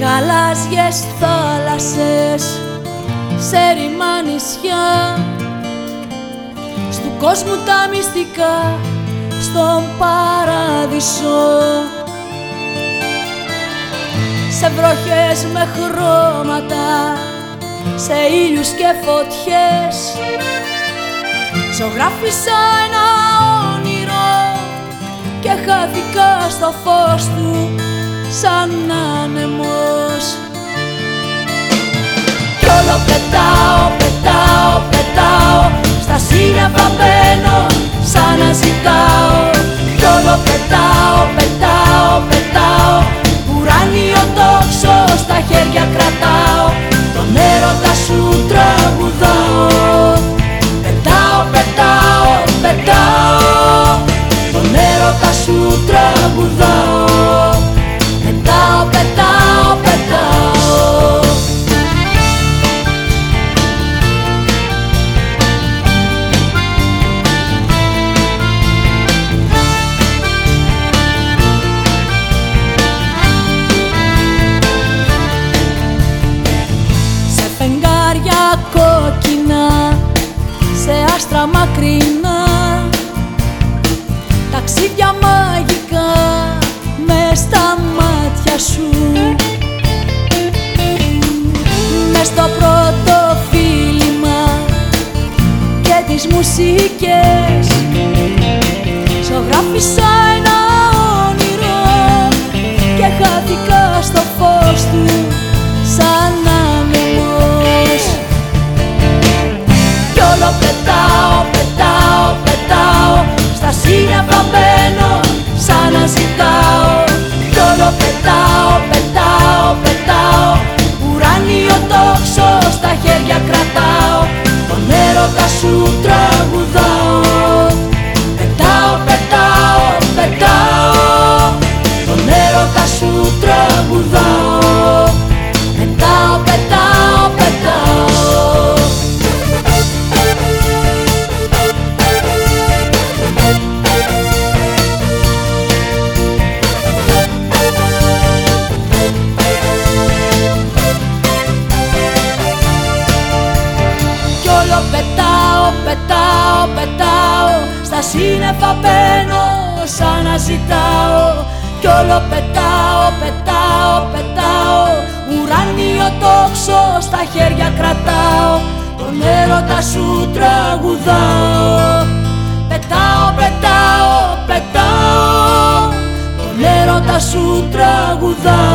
γαλάζιες θάλασσες σε ρημά νησιά. Στου κόσμου τα μυστικά στον παράδεισο. Σε βροχές με χρώματα σε ήλιους και φωτιές. Ζωγράφισα ένα όνειρο και χάθηκα στο φως του σαν άνεμος Στα σύννεφα μπαίνω σαν να ζητάω. Κι όλο πετάω, πετάω, πετάω. Ουράνιο τόξο στα χέρια μακρινά. Ταξίδια μαγικά με στα μάτια σου. Μες στο πρώτο φίλημα και τις μουσικές Κι όλο πετάω, πετάω, πετάω. Στα σύννεφα μπαίνω σαν να ζητάω Κι όλο πετάω, πετάω, πετάω. Ουράνιο τόξο στα χέρια κρατάω. Τον έρωτα σου τραγουδάω. Πετάω, πετάω, πετάω. Τον έρωτα σου τραγουδάω